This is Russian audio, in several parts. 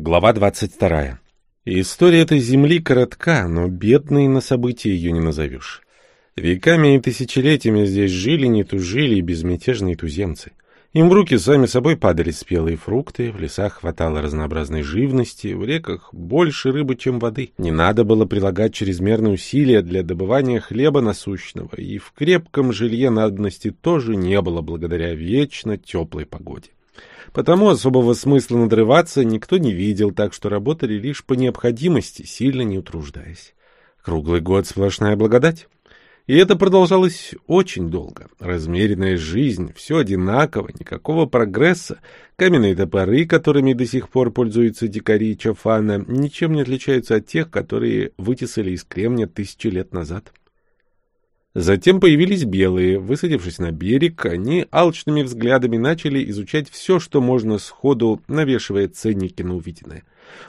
Глава 22. История этой земли коротка, но бедной на события ее не назовешь. Веками и тысячелетиями здесь жили, не тужили безмятежные туземцы. Им в руки сами собой падали спелые фрукты, в лесах хватало разнообразной живности, в реках больше рыбы, чем воды. Не надо было прилагать чрезмерные усилия для добывания хлеба насущного, и в крепком жилье надобности тоже не было благодаря вечно теплой погоде. Потому особого смысла надрываться никто не видел, так что работали лишь по необходимости, сильно не утруждаясь. Круглый год сплошная благодать. И это продолжалось очень долго. Размеренная жизнь, все одинаково, никакого прогресса. Каменные топоры, которыми до сих пор пользуются дикари Чофана, ничем не отличаются от тех, которые вытесали из кремня тысячи лет назад. Затем появились белые. Высадившись на берег, они алчными взглядами начали изучать все, что можно сходу, навешивая ценники на увиденное.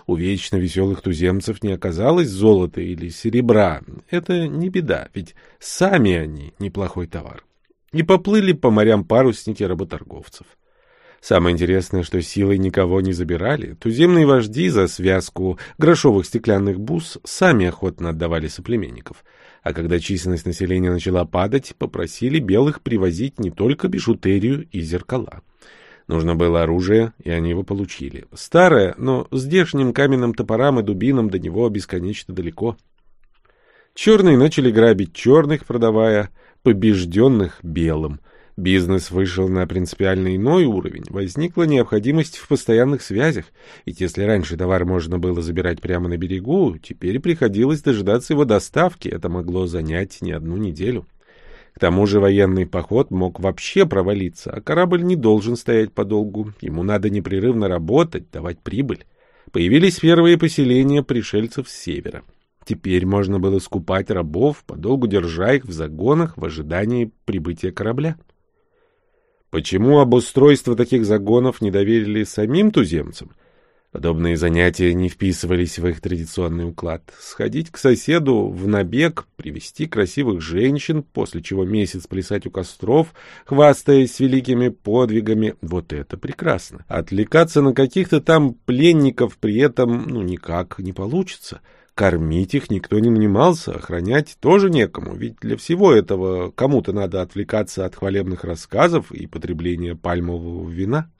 У вечно веселых туземцев не оказалось золота или серебра. Это не беда, ведь сами они неплохой товар. И поплыли по морям парусники работорговцев. Самое интересное, что силой никого не забирали. Туземные вожди за связку грошовых стеклянных бус сами охотно отдавали соплеменников — а когда численность населения начала падать, попросили белых привозить не только бижутерию и зеркала. Нужно было оружие, и они его получили. Старое, но здешним каменным топорам и дубинам до него бесконечно далеко. Черные начали грабить черных, продавая побежденных белым. Бизнес вышел на принципиально иной уровень, возникла необходимость в постоянных связях, ведь если раньше товар можно было забирать прямо на берегу, теперь приходилось дожидаться его доставки, это могло занять не одну неделю. К тому же военный поход мог вообще провалиться, а корабль не должен стоять подолгу, ему надо непрерывно работать, давать прибыль. Появились первые поселения пришельцев с севера. Теперь можно было скупать рабов, подолгу держа их в загонах в ожидании прибытия корабля. Почему обустройство таких загонов не доверили самим туземцам? Подобные занятия не вписывались в их традиционный уклад. Сходить к соседу в набег, привести красивых женщин, после чего месяц плясать у костров, хвастаясь великими подвигами — вот это прекрасно. Отвлекаться на каких-то там пленников при этом ну никак не получится — Кормить их никто не нанимался, охранять тоже некому, ведь для всего этого кому-то надо отвлекаться от хвалебных рассказов и потребления пальмового вина.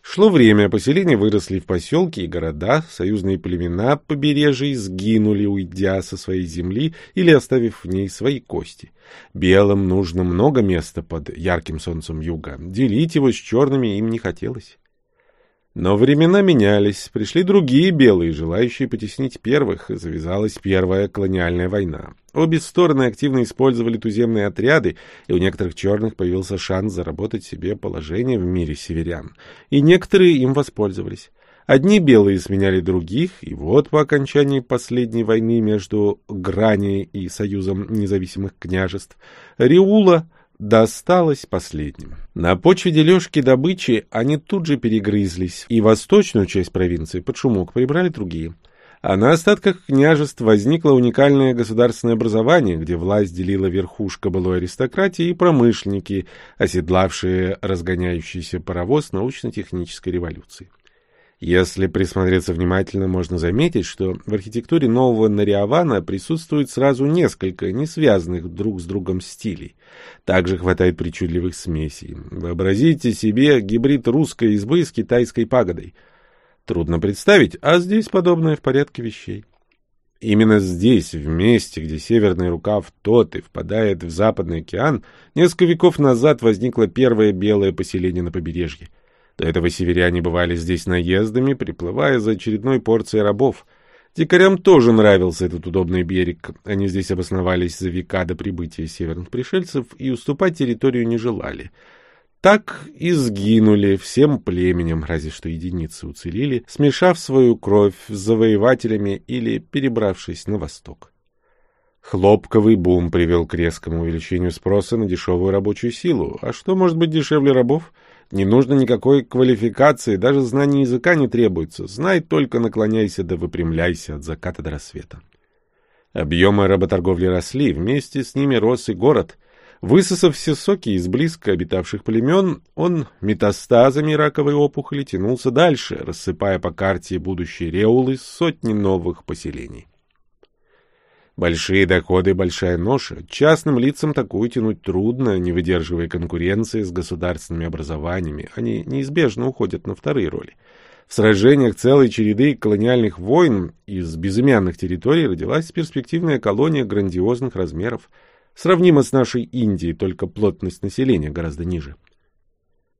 Шло время, поселения выросли в поселки и города, союзные племена побережья сгинули, уйдя со своей земли или оставив в ней свои кости. Белым нужно много места под ярким солнцем юга, делить его с черными им не хотелось. Но времена менялись, пришли другие белые, желающие потеснить первых, и завязалась первая колониальная война. Обе стороны активно использовали туземные отряды, и у некоторых черных появился шанс заработать себе положение в мире северян. И некоторые им воспользовались. Одни белые сменяли других, и вот по окончании последней войны между Грани и Союзом независимых княжеств Риула досталось последним. На почве дележки добычи они тут же перегрызлись, и восточную часть провинции под шумок прибрали другие. А на остатках княжеств возникло уникальное государственное образование, где власть делила верхушка былой аристократии и промышленники, оседлавшие разгоняющийся паровоз научно-технической революции. Если присмотреться внимательно, можно заметить, что в архитектуре нового Нариавана присутствует сразу несколько не связанных друг с другом стилей. Также хватает причудливых смесей. Вообразите себе гибрид русской избы с китайской пагодой. Трудно представить, а здесь подобное в порядке вещей. Именно здесь, в месте, где северный рукав тот и впадает в Западный океан, несколько веков назад возникло первое белое поселение на побережье. До этого северяне бывали здесь наездами, приплывая за очередной порцией рабов. Дикарям тоже нравился этот удобный берег. Они здесь обосновались за века до прибытия северных пришельцев и уступать территорию не желали. Так и сгинули всем племенем, разве что единицы уцелели, смешав свою кровь с завоевателями или перебравшись на восток. Хлопковый бум привел к резкому увеличению спроса на дешевую рабочую силу. А что может быть дешевле рабов? Не нужно никакой квалификации, даже знания языка не требуется. Знай только наклоняйся да выпрямляйся от заката до рассвета. Объемы работорговли росли, вместе с ними рос и город. Высосав все соки из близко обитавших племен, он метастазами раковой опухоли тянулся дальше, рассыпая по карте будущей Реулы сотни новых поселений. Большие доходы и большая ноша. Частным лицам такую тянуть трудно, не выдерживая конкуренции с государственными образованиями. Они неизбежно уходят на вторые роли. В сражениях целой череды колониальных войн из безымянных территорий родилась перспективная колония грандиозных размеров – Сравнимо с нашей Индией, только плотность населения гораздо ниже.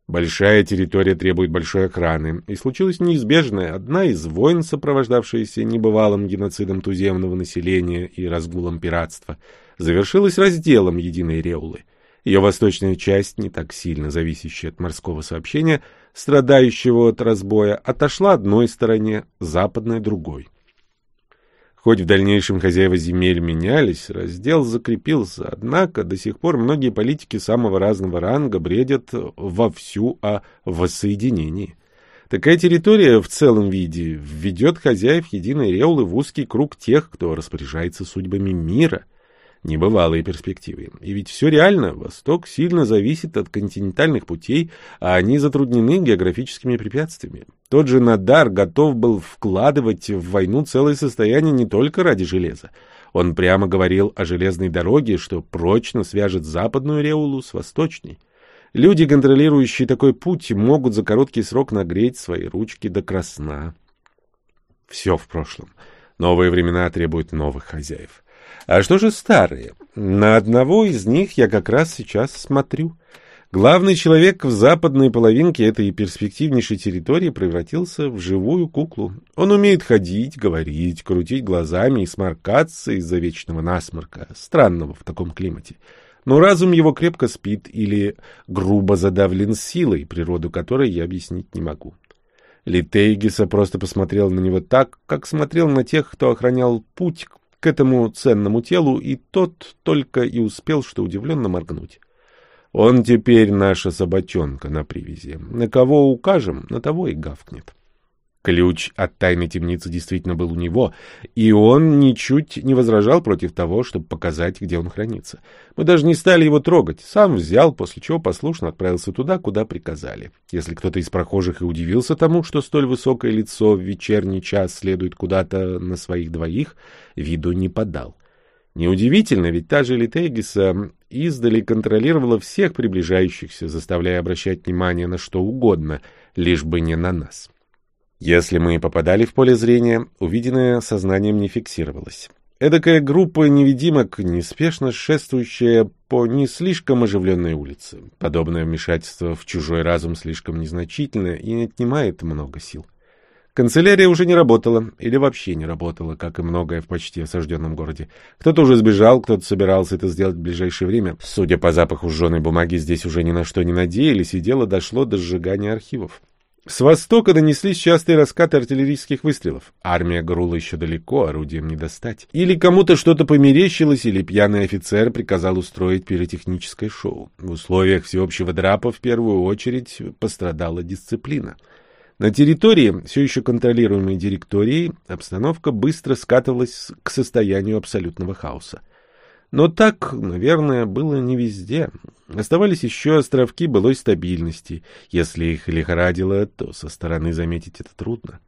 Большая территория требует большой охраны, и случилось неизбежное. Одна из войн, сопровождавшаяся небывалым геноцидом туземного населения и разгулом пиратства, завершилась разделом единой Реулы. Ее восточная часть, не так сильно зависящая от морского сообщения, страдающего от разбоя, отошла одной стороне, западная — другой. Хоть в дальнейшем хозяева земель менялись, раздел закрепился, однако до сих пор многие политики самого разного ранга бредят вовсю о воссоединении. Такая территория в целом виде введет хозяев единой реулы в узкий круг тех, кто распоряжается судьбами мира — небывалые перспективы. И ведь все реально. Восток сильно зависит от континентальных путей, а они затруднены географическими препятствиями. Тот же Надар готов был вкладывать в войну целое состояние не только ради железа. Он прямо говорил о железной дороге, что прочно свяжет западную Реулу с восточной. Люди, контролирующие такой путь, могут за короткий срок нагреть свои ручки до красна. Все в прошлом. Новые времена требуют новых хозяев. А что же старые? На одного из них я как раз сейчас смотрю. Главный человек в западной половинке этой перспективнейшей территории превратился в живую куклу. Он умеет ходить, говорить, крутить глазами и сморкаться из-за вечного насморка, странного в таком климате. Но разум его крепко спит или грубо задавлен силой, природу которой я объяснить не могу. Литейгиса просто посмотрел на него так, как смотрел на тех, кто охранял путь к этому ценному телу, и тот только и успел, что удивленно моргнуть. Он теперь наша собачонка на привязи. На кого укажем, на того и гавкнет. Ключ от тайной темницы действительно был у него, и он ничуть не возражал против того, чтобы показать, где он хранится. Мы даже не стали его трогать, сам взял, после чего послушно отправился туда, куда приказали. Если кто-то из прохожих и удивился тому, что столь высокое лицо в вечерний час следует куда-то на своих двоих, виду не подал. Неудивительно, ведь та же Литегиса издали контролировала всех приближающихся, заставляя обращать внимание на что угодно, лишь бы не на нас. Если мы попадали в поле зрения, увиденное сознанием не фиксировалось. Эдакая группа невидимок, неспешно шествующая по не слишком оживленной улице. Подобное вмешательство в чужой разум слишком незначительно и отнимает много сил. Канцелярия уже не работала, или вообще не работала, как и многое в почти осажденном городе. Кто-то уже сбежал, кто-то собирался это сделать в ближайшее время. Судя по запаху сжженной бумаги, здесь уже ни на что не надеялись, и дело дошло до сжигания архивов. С востока донеслись частые раскаты артиллерийских выстрелов. Армия Грула еще далеко, орудием не достать. Или кому-то что-то померещилось, или пьяный офицер приказал устроить пиротехническое шоу. В условиях всеобщего драпа в первую очередь пострадала дисциплина. На территории, все еще контролируемой директорией, обстановка быстро скатывалась к состоянию абсолютного хаоса. Но так, наверное, было не везде. Оставались еще островки былой стабильности. Если их лихорадило, то со стороны заметить это трудно.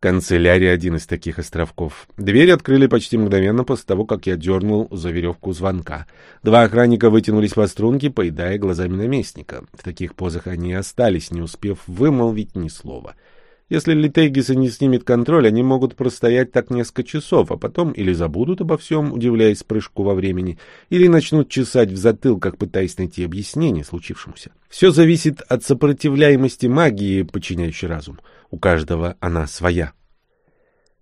Канцелярия — один из таких островков. Дверь открыли почти мгновенно после того, как я дернул за веревку звонка. Два охранника вытянулись по струнке, поедая глазами наместника. В таких позах они остались, не успев вымолвить ни слова — если Литейгиса не снимет контроль, они могут простоять так несколько часов, а потом или забудут обо всем, удивляясь прыжку во времени, или начнут чесать в затылках, пытаясь найти объяснение случившемуся. Все зависит от сопротивляемости магии, подчиняющей разум. У каждого она своя.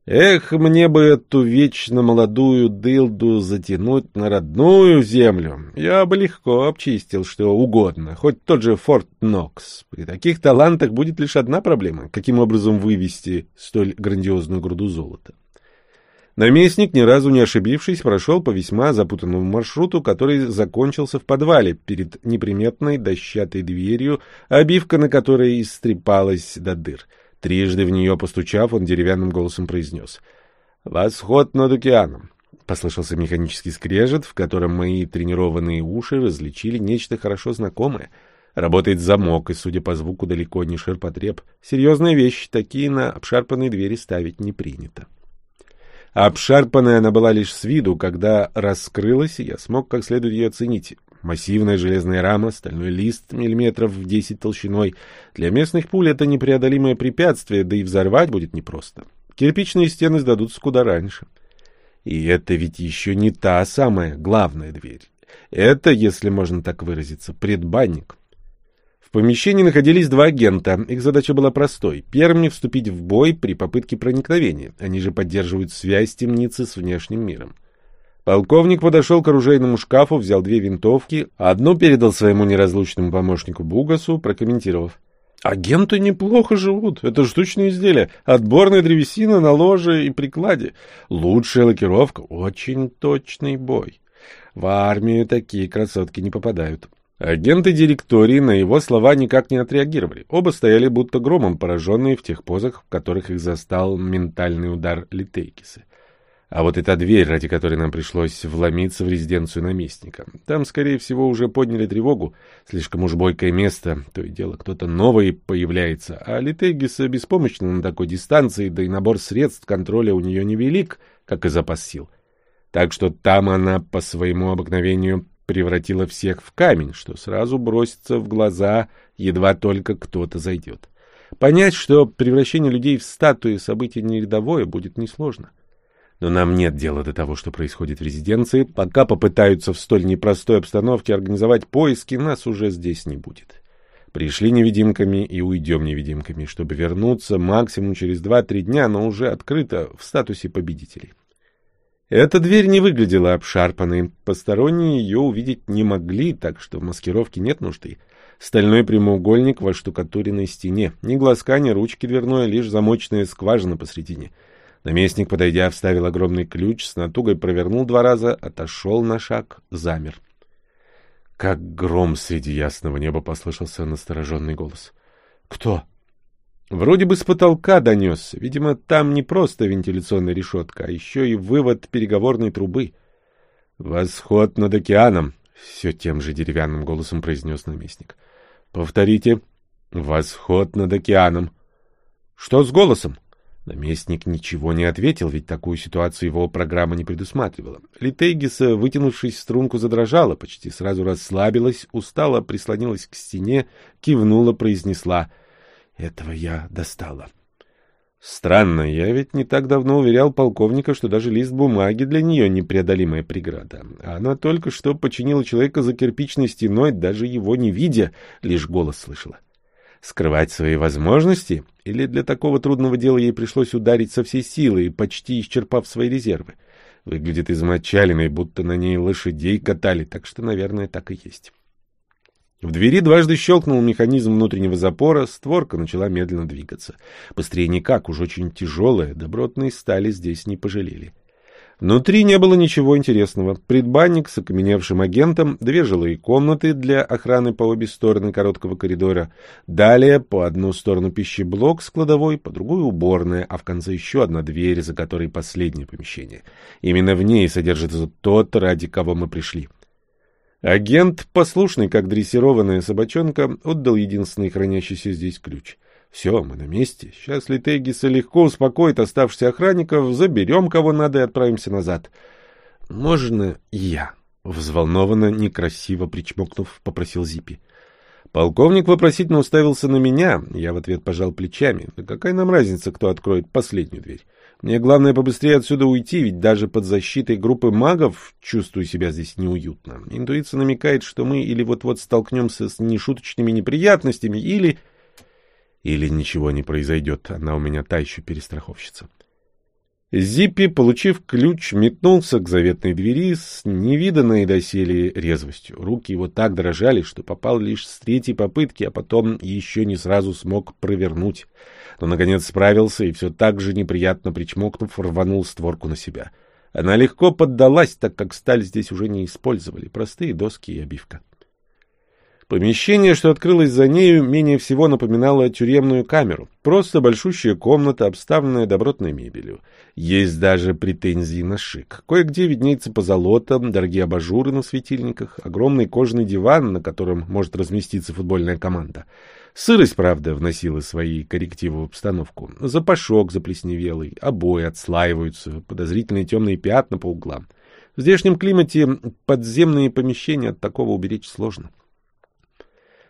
Эх, мне бы эту вечно молодую дылду затянуть на родную землю. Я бы легко обчистил что угодно, хоть тот же Форт Нокс. При таких талантах будет лишь одна проблема — каким образом вывести столь грандиозную груду золота. Наместник, ни разу не ошибившись, прошел по весьма запутанному маршруту, который закончился в подвале перед неприметной дощатой дверью, обивка на которой истрепалась до дыр — Трижды в нее постучав, он деревянным голосом произнес. «Восход над океаном». Послышался механический скрежет, в котором мои тренированные уши различили нечто хорошо знакомое. Работает замок, и, судя по звуку, далеко не ширпотреб. Серьезная вещь, такие на обшарпанные двери ставить не принято. Обшарпанная она была лишь с виду, когда раскрылась, и я смог как следует ее оценить. Массивная железная рама, стальной лист миллиметров в десять толщиной. Для местных пуль это непреодолимое препятствие, да и взорвать будет непросто. Кирпичные стены сдадутся куда раньше. И это ведь еще не та самая главная дверь. Это, если можно так выразиться, предбанник. В помещении находились два агента. Их задача была простой. Первыми вступить в бой при попытке проникновения. Они же поддерживают связь темницы с внешним миром. Полковник подошел к оружейному шкафу, взял две винтовки, одну передал своему неразлучному помощнику Бугасу, прокомментировав. Агенты неплохо живут. Это штучные изделия. Отборная древесина на ложе и прикладе. Лучшая лакировка. Очень точный бой. В армию такие красотки не попадают. Агенты директории на его слова никак не отреагировали. Оба стояли будто громом, пораженные в тех позах, в которых их застал ментальный удар Литейкиса. А вот эта дверь, ради которой нам пришлось вломиться в резиденцию наместника. Там, скорее всего, уже подняли тревогу. Слишком уж бойкое место, то и дело кто-то новый появляется. А Литегиса беспомощна на такой дистанции, да и набор средств контроля у нее невелик, как и запас сил. Так что там она по своему обыкновению превратила всех в камень, что сразу бросится в глаза, едва только кто-то зайдет. Понять, что превращение людей в статуи событие не будет несложно. — но нам нет дела до того, что происходит в резиденции. Пока попытаются в столь непростой обстановке организовать поиски, нас уже здесь не будет. Пришли невидимками и уйдем невидимками, чтобы вернуться максимум через два-три дня, но уже открыто в статусе победителей. Эта дверь не выглядела обшарпанной, посторонние ее увидеть не могли, так что в маскировке нет нужды. Стальной прямоугольник во штукатуренной стене, ни глазка, ни ручки дверной, лишь замочная скважина посредине — Наместник, подойдя, вставил огромный ключ, с натугой провернул два раза, отошел на шаг, замер. Как гром среди ясного неба послышался настороженный голос. «Кто?» Вроде бы с потолка донес. Видимо, там не просто вентиляционная решетка, а еще и вывод переговорной трубы. «Восход над океаном», — все тем же деревянным голосом произнес наместник. «Повторите. Восход над океаном». «Что с голосом?» Наместник ничего не ответил, ведь такую ситуацию его программа не предусматривала. Литейгиса, вытянувшись в струнку, задрожала, почти сразу расслабилась, устала, прислонилась к стене, кивнула, произнесла «Этого я достала». Странно, я ведь не так давно уверял полковника, что даже лист бумаги для нее непреодолимая преграда. Она только что починила человека за кирпичной стеной, даже его не видя, лишь голос слышала. Скрывать свои возможности? Или для такого трудного дела ей пришлось ударить со всей силы, почти исчерпав свои резервы? Выглядит измочаленной, будто на ней лошадей катали, так что, наверное, так и есть. В двери дважды щелкнул механизм внутреннего запора, створка начала медленно двигаться. Быстрее никак, уж очень тяжелая, добротной стали здесь не пожалели. Внутри не было ничего интересного. Предбанник с окаменевшим агентом, две жилые комнаты для охраны по обе стороны короткого коридора, далее по одну сторону пищеблок с кладовой, по другую уборная, а в конце еще одна дверь, за которой последнее помещение. Именно в ней содержится тот, ради кого мы пришли. Агент, послушный, как дрессированная собачонка, отдал единственный хранящийся здесь ключ. Все, мы на месте. Сейчас Литегиса легко успокоит оставшихся охранников, заберем кого надо и отправимся назад. Можно я? Взволнованно, некрасиво причмокнув, попросил Зипи. Полковник вопросительно уставился на меня, я в ответ пожал плечами. Да какая нам разница, кто откроет последнюю дверь? Мне главное побыстрее отсюда уйти, ведь даже под защитой группы магов чувствую себя здесь неуютно. Интуиция намекает, что мы или вот-вот столкнемся с нешуточными неприятностями, или... Или ничего не произойдет, она у меня та еще перестраховщица. Зиппи, получив ключ, метнулся к заветной двери с невиданной доселе резвостью. Руки его так дрожали, что попал лишь с третьей попытки, а потом еще не сразу смог провернуть. Но, наконец, справился и все так же неприятно причмокнув, рванул створку на себя. Она легко поддалась, так как сталь здесь уже не использовали, простые доски и обивка. Помещение, что открылось за нею, менее всего напоминало тюремную камеру. Просто большущая комната, обставленная добротной мебелью. Есть даже претензии на шик. Кое-где виднеется позолота, дорогие абажуры на светильниках, огромный кожаный диван, на котором может разместиться футбольная команда. Сырость, правда, вносила свои коррективы в обстановку. Запашок заплесневелый, обои отслаиваются, подозрительные темные пятна по углам. В здешнем климате подземные помещения от такого уберечь сложно.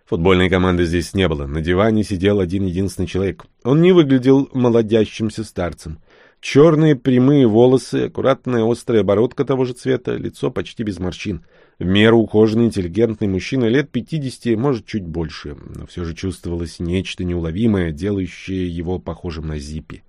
Футбольной команды здесь не было. На диване сидел один единственный человек. Он не выглядел молодящимся старцем. Черные прямые волосы, аккуратная острая бородка того же цвета, лицо почти без морщин. В меру ухоженный, интеллигентный мужчина лет пятидесяти, может, чуть больше, но все же чувствовалось нечто неуловимое, делающее его похожим на Зиппи.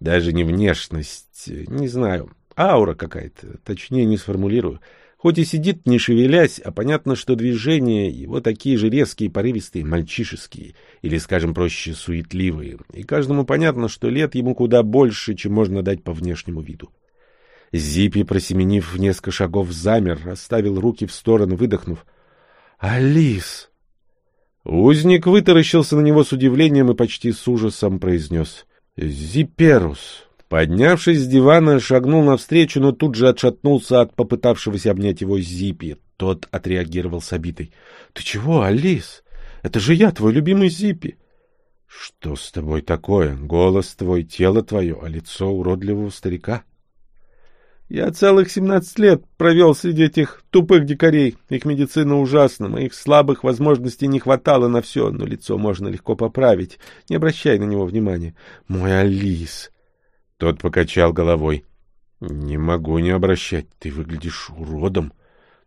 Даже не внешность, не знаю, аура какая-то, точнее не сформулирую. Хоть и сидит, не шевелясь, а понятно, что движения его такие же резкие, порывистые, мальчишеские, или, скажем проще, суетливые, и каждому понятно, что лет ему куда больше, чем можно дать по внешнему виду. Зипи, просеменив в несколько шагов, замер, расставил руки в стороны, выдохнув. «Алис!» Узник вытаращился на него с удивлением и почти с ужасом произнес. «Зиперус!» Поднявшись с дивана, шагнул навстречу, но тут же отшатнулся от попытавшегося обнять его Зипи. Тот отреагировал с обитой. — Ты чего, Алис? Это же я, твой любимый Зипи. — Что с тобой такое? Голос твой, тело твое, а лицо уродливого старика? — Я целых семнадцать лет провел среди этих тупых дикарей. Их медицина ужасна, моих слабых возможностей не хватало на все, но лицо можно легко поправить. Не обращай на него внимания. Мой Алис... Тот покачал головой. — Не могу не обращать. Ты выглядишь уродом.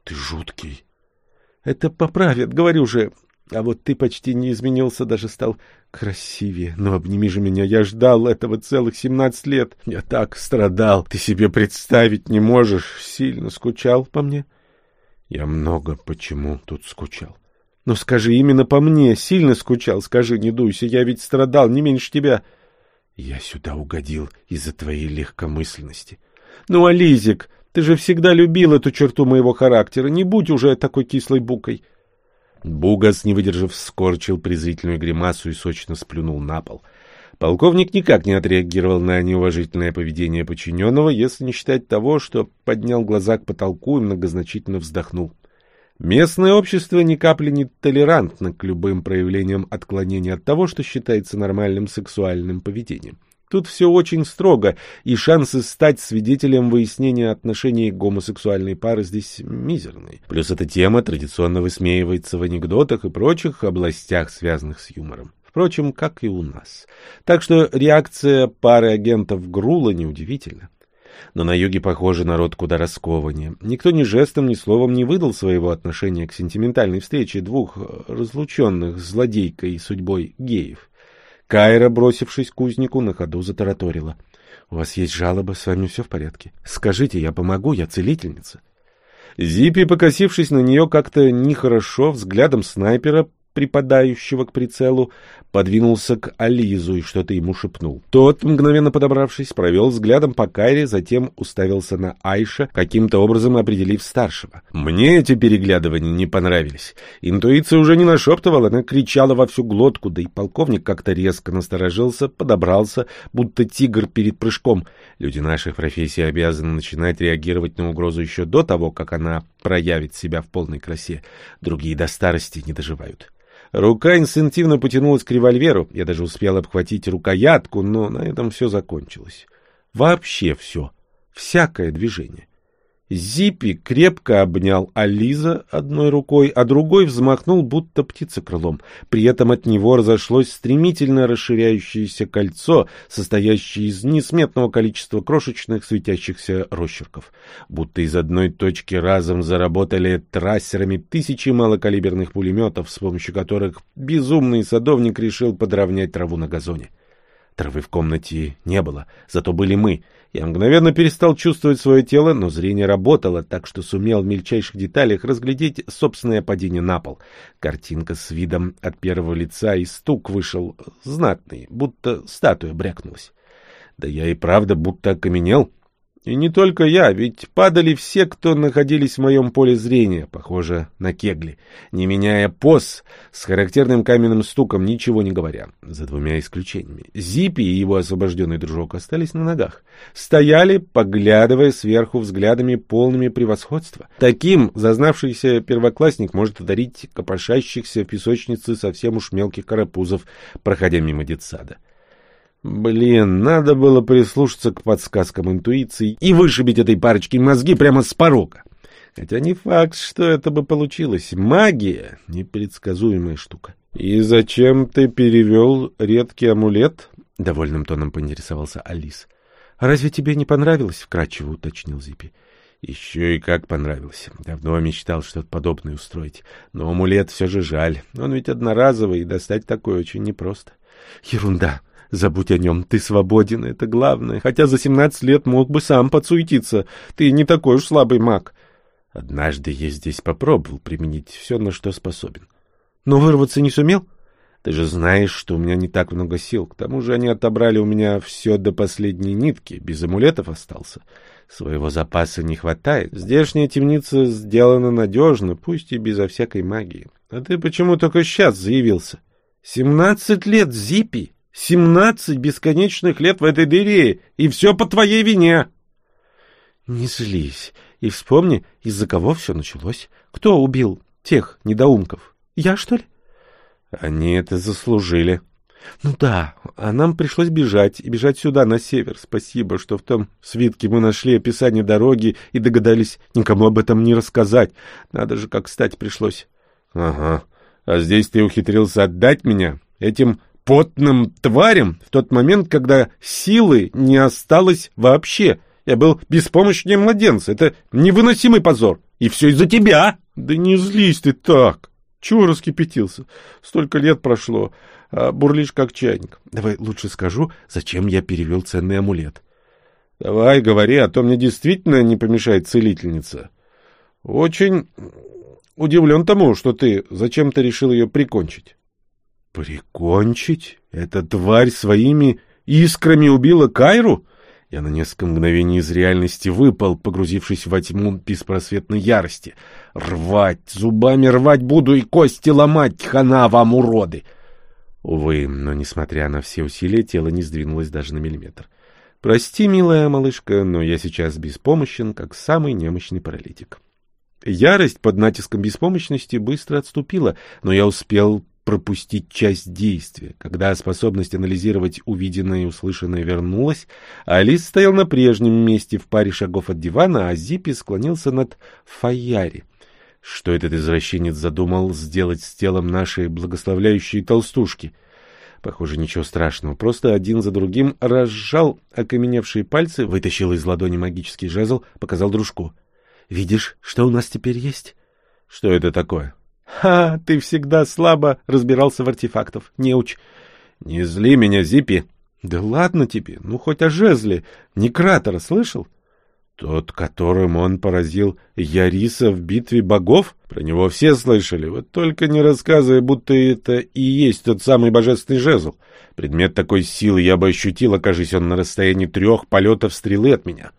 Ты жуткий. — Это поправят, говорю же. А вот ты почти не изменился, даже стал красивее. Ну, обними же меня, я ждал этого целых семнадцать лет. Я так страдал, ты себе представить не можешь. Сильно скучал по мне? Я много почему тут скучал. Ну, скажи, именно по мне. Сильно скучал, скажи, не дуйся, я ведь страдал не меньше тебя. — я сюда угодил из-за твоей легкомысленности. Ну, Ализик, ты же всегда любил эту черту моего характера. Не будь уже такой кислой букой. Бугас, не выдержав, скорчил презрительную гримасу и сочно сплюнул на пол. Полковник никак не отреагировал на неуважительное поведение подчиненного, если не считать того, что поднял глаза к потолку и многозначительно вздохнул. Местное общество ни капли не толерантно к любым проявлениям отклонения от того, что считается нормальным сексуальным поведением. Тут все очень строго, и шансы стать свидетелем выяснения отношений гомосексуальной пары здесь мизерные. Плюс эта тема традиционно высмеивается в анекдотах и прочих областях, связанных с юмором. Впрочем, как и у нас. Так что реакция пары агентов Грула неудивительна но на юге, похоже, народ куда раскованнее. Никто ни жестом, ни словом не выдал своего отношения к сентиментальной встрече двух э, разлученных злодейкой судьбой геев. Кайра, бросившись к узнику, на ходу затараторила. — У вас есть жалоба, с вами все в порядке? Скажите, я помогу, я целительница. Зипи, покосившись на нее как-то нехорошо, взглядом снайпера, припадающего к прицелу, подвинулся к Ализу и что-то ему шепнул. Тот, мгновенно подобравшись, провел взглядом по Кайре, затем уставился на Айша, каким-то образом определив старшего. Мне эти переглядывания не понравились. Интуиция уже не нашептывала, она кричала во всю глотку, да и полковник как-то резко насторожился, подобрался, будто тигр перед прыжком. Люди наших профессий обязаны начинать реагировать на угрозу еще до того, как она проявит себя в полной красе. Другие до старости не доживают. Рука инстинктивно потянулась к револьверу. Я даже успел обхватить рукоятку, но на этом все закончилось. Вообще все. Всякое движение. Зипи крепко обнял Ализа одной рукой, а другой взмахнул, будто птица крылом. При этом от него разошлось стремительно расширяющееся кольцо, состоящее из несметного количества крошечных светящихся росчерков. Будто из одной точки разом заработали трассерами тысячи малокалиберных пулеметов, с помощью которых безумный садовник решил подровнять траву на газоне. Травы в комнате не было, зато были мы — я мгновенно перестал чувствовать свое тело, но зрение работало, так что сумел в мельчайших деталях разглядеть собственное падение на пол. Картинка с видом от первого лица и стук вышел знатный, будто статуя брякнулась. Да я и правда будто окаменел. И не только я, ведь падали все, кто находились в моем поле зрения, похоже на кегли, не меняя поз, с характерным каменным стуком, ничего не говоря, за двумя исключениями. Зипи и его освобожденный дружок остались на ногах. Стояли, поглядывая сверху взглядами полными превосходства. Таким зазнавшийся первоклассник может одарить копошащихся в песочнице совсем уж мелких карапузов, проходя мимо детсада. Блин, надо было прислушаться к подсказкам интуиции и вышибить этой парочке мозги прямо с порога. Хотя не факт, что это бы получилось. Магия — непредсказуемая штука. — И зачем ты перевел редкий амулет? — довольным тоном поинтересовался Алис. — Разве тебе не понравилось? — вкратчиво уточнил Зипи. — Еще и как понравилось. Давно мечтал что-то подобное устроить. Но амулет все же жаль. Он ведь одноразовый, и достать такой очень непросто. — Ерунда! Забудь о нем, ты свободен, это главное. Хотя за семнадцать лет мог бы сам подсуетиться. Ты не такой уж слабый маг. Однажды я здесь попробовал применить все, на что способен. Но вырваться не сумел? Ты же знаешь, что у меня не так много сил. К тому же они отобрали у меня все до последней нитки. Без амулетов остался. Своего запаса не хватает. Здешняя темница сделана надежно, пусть и безо всякой магии. А ты почему только сейчас заявился? Семнадцать лет, Зипи! Семнадцать бесконечных лет в этой дыре, и все по твоей вине. Не злись и вспомни, из-за кого все началось. Кто убил тех недоумков? Я, что ли? Они это заслужили. Ну да, а нам пришлось бежать, и бежать сюда, на север. Спасибо, что в том свитке мы нашли описание дороги и догадались никому об этом не рассказать. Надо же, как стать пришлось. Ага, а здесь ты ухитрился отдать меня этим потным тварям в тот момент, когда силы не осталось вообще. Я был беспомощнее младенца. Это невыносимый позор. И все из-за тебя. Да не злись ты так. Чего раскипятился? Столько лет прошло, а бурлишь как чайник. Давай лучше скажу, зачем я перевел ценный амулет. Давай, говори, а то мне действительно не помешает целительница. Очень удивлен тому, что ты зачем-то решил ее прикончить. Прикончить? Эта тварь своими искрами убила Кайру? Я на несколько мгновений из реальности выпал, погрузившись во тьму беспросветной ярости. Рвать, зубами рвать буду и кости ломать, хана вам, уроды! Увы, но, несмотря на все усилия, тело не сдвинулось даже на миллиметр. Прости, милая малышка, но я сейчас беспомощен, как самый немощный паралитик. Ярость под натиском беспомощности быстро отступила, но я успел пропустить часть действия. Когда способность анализировать увиденное и услышанное вернулась, Алис стоял на прежнем месте в паре шагов от дивана, а Зипи склонился над Фаяри. Что этот извращенец задумал сделать с телом нашей благословляющей толстушки? Похоже, ничего страшного. Просто один за другим разжал окаменевшие пальцы, вытащил из ладони магический жезл, показал дружку. «Видишь, что у нас теперь есть?» «Что это такое?» Ха, ты всегда слабо разбирался в артефактах, неуч. Не зли меня, Зипи. Да ладно тебе, ну хоть о жезле. Некратора слышал? Тот, которым он поразил Яриса в битве богов? Про него все слышали, вот только не рассказывай, будто это и есть тот самый божественный жезл. Предмет такой силы я бы ощутил, окажись он на расстоянии трех полетов стрелы от меня.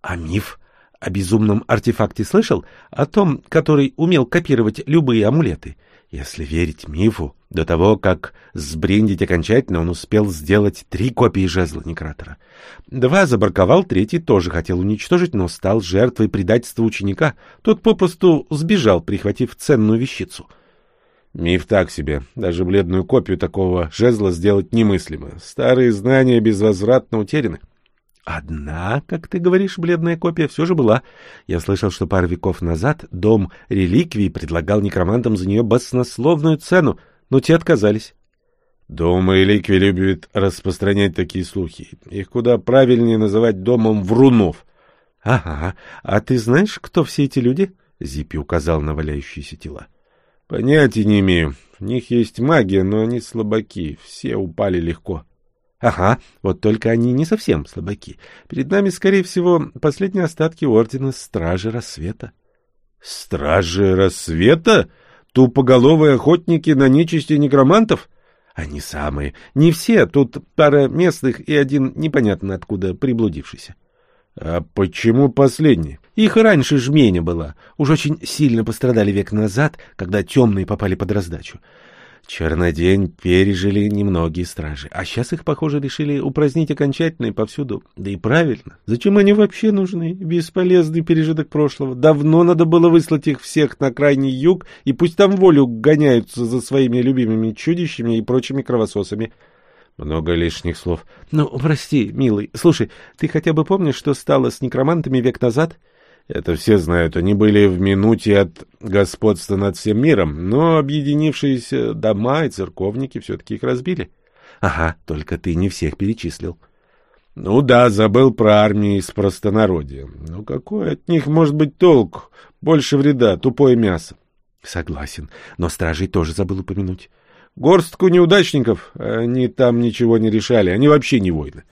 А миф? О безумном артефакте слышал? О том, который умел копировать любые амулеты? Если верить мифу, до того, как сбрендить окончательно, он успел сделать три копии жезла Некратора. Два забраковал, третий тоже хотел уничтожить, но стал жертвой предательства ученика. Тот попросту сбежал, прихватив ценную вещицу. Миф так себе. Даже бледную копию такого жезла сделать немыслимо. Старые знания безвозвратно утеряны. — Одна, как ты говоришь, бледная копия все же была. Я слышал, что пару веков назад дом реликвий предлагал некромантам за нее баснословную цену, но те отказались. Дом реликвий любит распространять такие слухи. Их куда правильнее называть домом врунов. — Ага, а ты знаешь, кто все эти люди? — Зипи указал на валяющиеся тела. — Понятия не имею. В них есть магия, но они слабаки, все упали легко. — Ага, вот только они не совсем слабаки. Перед нами, скорее всего, последние остатки Ордена Стражи Рассвета. Стражи Рассвета? Тупоголовые охотники на нечисти некромантов? Они самые. Не все, тут пара местных и один непонятно откуда приблудившийся. А почему последний? Их раньше жменя была. Уж очень сильно пострадали век назад, когда темные попали под раздачу. Чернодень пережили немногие стражи, а сейчас их, похоже, решили упразднить окончательно и повсюду. Да и правильно. Зачем они вообще нужны? Бесполезный пережиток прошлого. Давно надо было выслать их всех на крайний юг, и пусть там волю гоняются за своими любимыми чудищами и прочими кровососами. Много лишних слов. Ну, прости, милый. Слушай, ты хотя бы помнишь, что стало с некромантами век назад? — это все знают. Они были в минуте от господства над всем миром, но объединившиеся дома и церковники все-таки их разбили. Ага, только ты не всех перечислил. Ну да, забыл про армии из простонародья. Ну какой от них может быть толк? Больше вреда, тупое мясо. Согласен, но стражей тоже забыл упомянуть. Горстку неудачников, они там ничего не решали, они вообще не воины.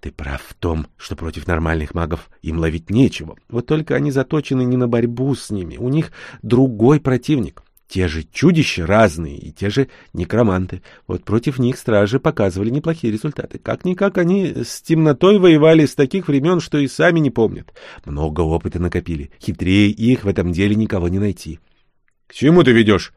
Ты прав в том, что против нормальных магов им ловить нечего. Вот только они заточены не на борьбу с ними. У них другой противник. Те же чудища разные и те же некроманты. Вот против них стражи показывали неплохие результаты. Как-никак они с темнотой воевали с таких времен, что и сами не помнят. Много опыта накопили. Хитрее их в этом деле никого не найти. — К чему ты ведешь?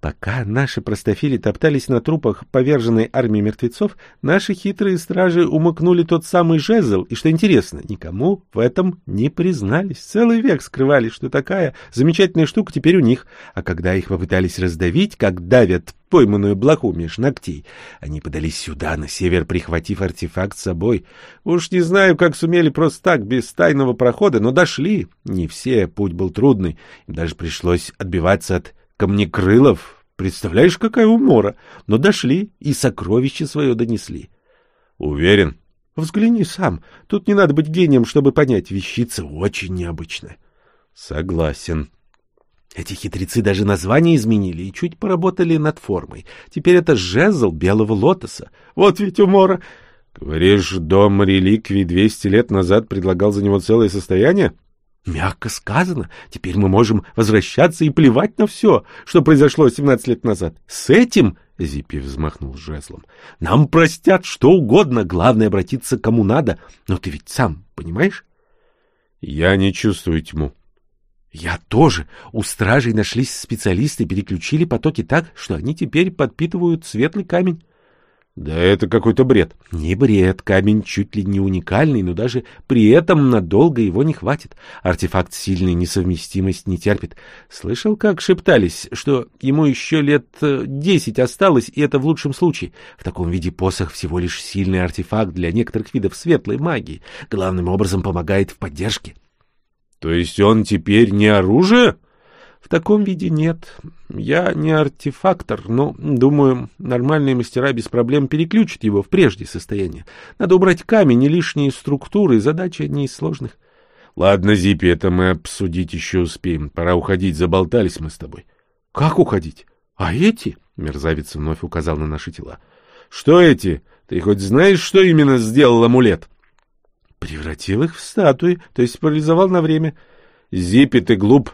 Пока наши простофили топтались на трупах поверженной армии мертвецов, наши хитрые стражи умыкнули тот самый жезл, и, что интересно, никому в этом не признались. Целый век скрывали, что такая замечательная штука теперь у них, а когда их попытались раздавить, как давят пойманную блоху меж ногтей, они подались сюда, на север, прихватив артефакт с собой. Уж не знаю, как сумели просто так, без тайного прохода, но дошли. Не все, путь был трудный, им даже пришлось отбиваться от Камнекрылов, представляешь, какая умора. Но дошли и сокровище свое донесли. Уверен? Взгляни сам. Тут не надо быть гением, чтобы понять. Вещица очень необычная. Согласен. Эти хитрецы даже название изменили и чуть поработали над формой. Теперь это жезл белого лотоса. Вот ведь умора. Говоришь, дом реликвий двести лет назад предлагал за него целое состояние? Мягко сказано. Теперь мы можем возвращаться и плевать на все, что произошло семнадцать лет назад. С этим, — Зиппи взмахнул жезлом, — нам простят что угодно, главное обратиться кому надо. Но ты ведь сам понимаешь? Я не чувствую тьму. Я тоже. У стражей нашлись специалисты, переключили потоки так, что они теперь подпитывают светлый камень. Да это какой-то бред. Не бред, камень чуть ли не уникальный, но даже при этом надолго его не хватит. Артефакт сильной несовместимость не терпит. Слышал, как шептались, что ему еще лет э, десять осталось, и это в лучшем случае. В таком виде посох всего лишь сильный артефакт для некоторых видов светлой магии. Главным образом помогает в поддержке. То есть он теперь не оружие? В таком виде нет. Я не артефактор, но, думаю, нормальные мастера без проблем переключат его в прежнее состояние. Надо убрать камень и лишние структуры, задача не из сложных. Ладно, Зипи, это мы обсудить еще успеем. Пора уходить, заболтались мы с тобой. Как уходить? А эти? Мерзавец вновь указал на наши тела. Что эти? Ты хоть знаешь, что именно сделал амулет? Превратил их в статуи, то есть парализовал на время. Зипи, ты глуп.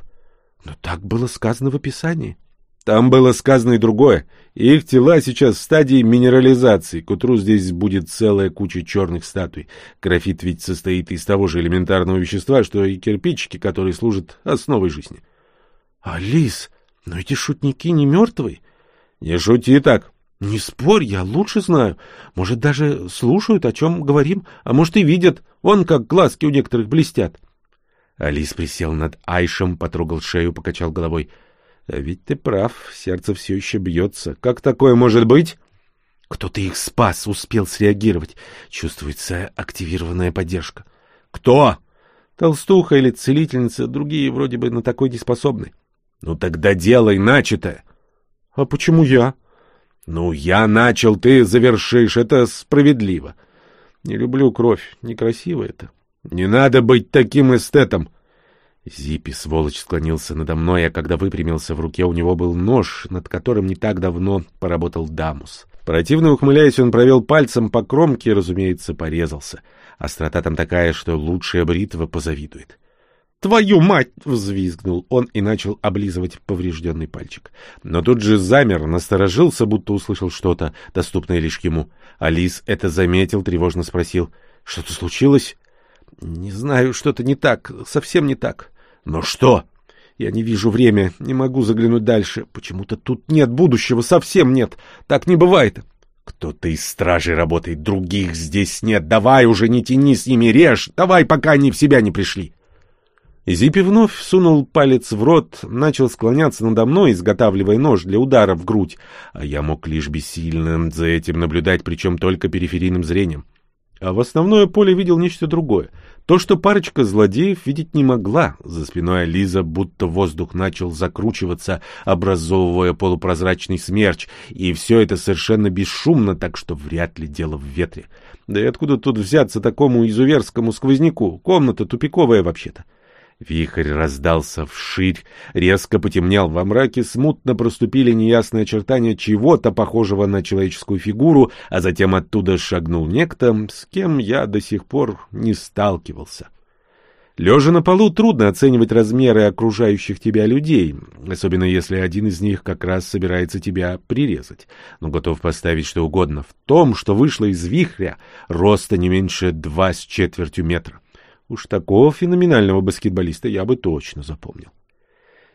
Но так было сказано в описании. Там было сказано и другое. Их тела сейчас в стадии минерализации. К утру здесь будет целая куча черных статуй. Графит ведь состоит из того же элементарного вещества, что и кирпичики, которые служат основой жизни. — Алис, но эти шутники не мертвые. — Не шути так. — Не спорь, я лучше знаю. Может, даже слушают, о чем говорим, а может, и видят. Вон как глазки у некоторых блестят. — Алис присел над Айшем, потрогал шею, покачал головой. «А ведь ты прав, сердце все еще бьется. Как такое может быть?» «Кто-то их спас, успел среагировать. Чувствуется активированная поддержка». «Кто?» «Толстуха или целительница, другие вроде бы на такой не способны». «Ну тогда делай начатое». «А почему я?» «Ну, я начал, ты завершишь, это справедливо». «Не люблю кровь, некрасиво это». Не надо быть таким эстетом. Зипи, сволочь, склонился надо мной, а когда выпрямился, в руке у него был нож, над которым не так давно поработал Дамус. Противно ухмыляясь, он провел пальцем по кромке и, разумеется, порезался. Острота там такая, что лучшая бритва позавидует. «Твою мать!» — взвизгнул он и начал облизывать поврежденный пальчик. Но тут же замер, насторожился, будто услышал что-то, доступное лишь ему. Алис это заметил, тревожно спросил. «Что-то случилось?» Не знаю, что-то не так, совсем не так. Но что? Я не вижу время, не могу заглянуть дальше. Почему-то тут нет будущего, совсем нет. Так не бывает. Кто-то из стражей работает, других здесь нет. Давай уже не тяни с ними, режь. Давай, пока они в себя не пришли. Зипи вновь сунул палец в рот, начал склоняться надо мной, изготавливая нож для удара в грудь, а я мог лишь бессильно за этим наблюдать, причем только периферийным зрением. А в основное поле видел нечто другое. То, что парочка злодеев видеть не могла. За спиной Ализа будто воздух начал закручиваться, образовывая полупрозрачный смерч, и все это совершенно бесшумно, так что вряд ли дело в ветре. Да и откуда тут взяться такому изуверскому сквозняку? Комната тупиковая вообще-то. Вихрь раздался вширь, резко потемнел во мраке, смутно проступили неясные очертания чего-то похожего на человеческую фигуру, а затем оттуда шагнул некто, с кем я до сих пор не сталкивался. Лежа на полу трудно оценивать размеры окружающих тебя людей, особенно если один из них как раз собирается тебя прирезать, но готов поставить что угодно в том, что вышло из вихря роста не меньше два с четвертью метра. Уж такого феноменального баскетболиста я бы точно запомнил.